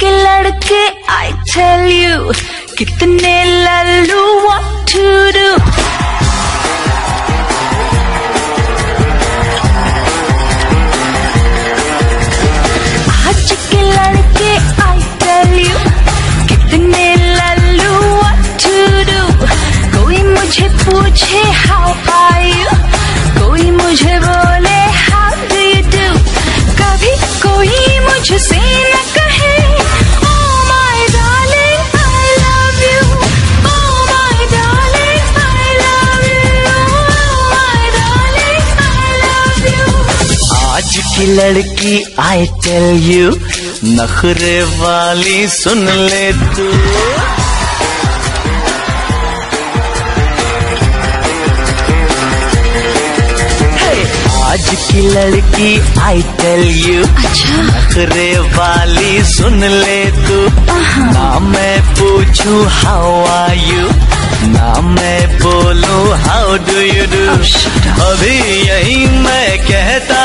के लड़के I tell कितने लल्लू व्हाट टू डू की लड़की आई टेल यू नखरे वाली सुन ले तू। Hey, आज की लड़की आई टेल यू अच्छा। नखरे वाली सुन ले तू। ना मैं पूछू हाउ आर यू ना मैं बोलू हाउ डू यू डू अभी यही मैं कहता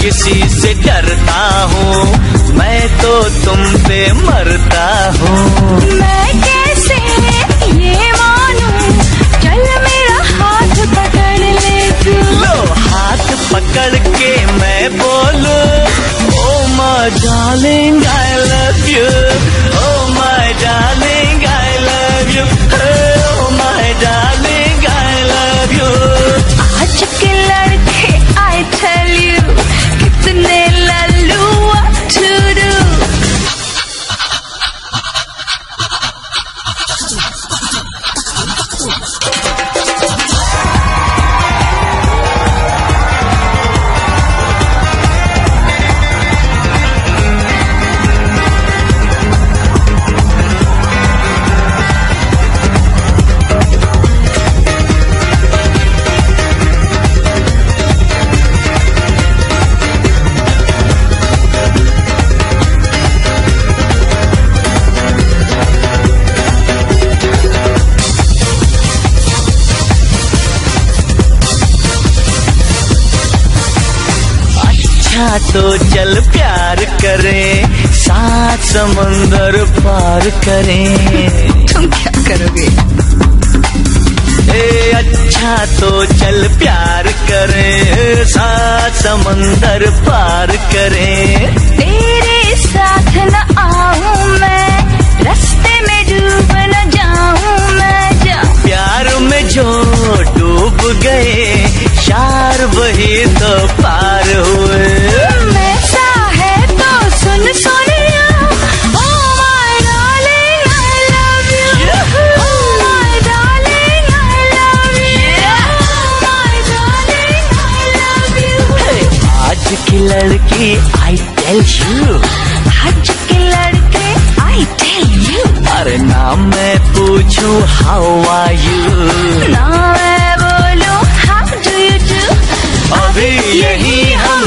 किसी से डरता हूँ। मैं तो तुम पे मरता हूँ। मैं कैसे ये मानूं? चल मेरा हाथ पकड़ ले तू। लो हाथ पकड़ के मैं बोलूँ ओ my darling I love you oh my darling I love you oh my darling I love you आज के लड़के आई टेल यू Oops. अच्छा तो चल प्यार करें साथ समंदर पार करें। तुम क्या करोगे? ए अच्छा तो चल प्यार करें साथ समंदर पार करें। तेरे साथ न आऊँ मैं रास्ते में डूब न जाऊँ मैं जा। प्यार में जो डूब गए शार वही तो लड़की आई टेल यू आज के लड़के आई टेल यू अरे नाम मैं पूछू हाउ आर यू ना मैं बोलू हाउ डू यू डू अभी यही हम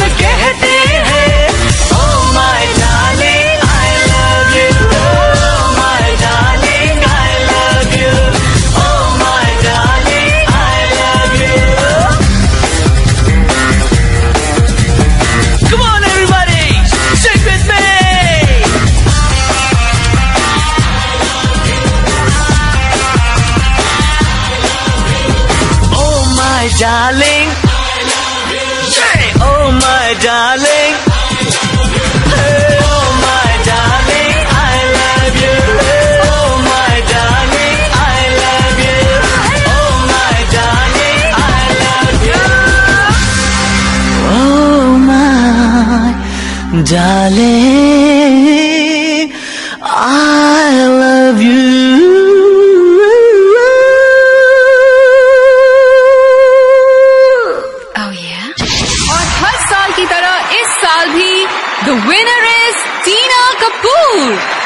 darling. Say, oh my darling. Oh oh hey, oh my darling, I love you. Oh my darling, I love you. Oh my darling, I love you. Oh my darling, I love you. The winner is Tina Kapoor.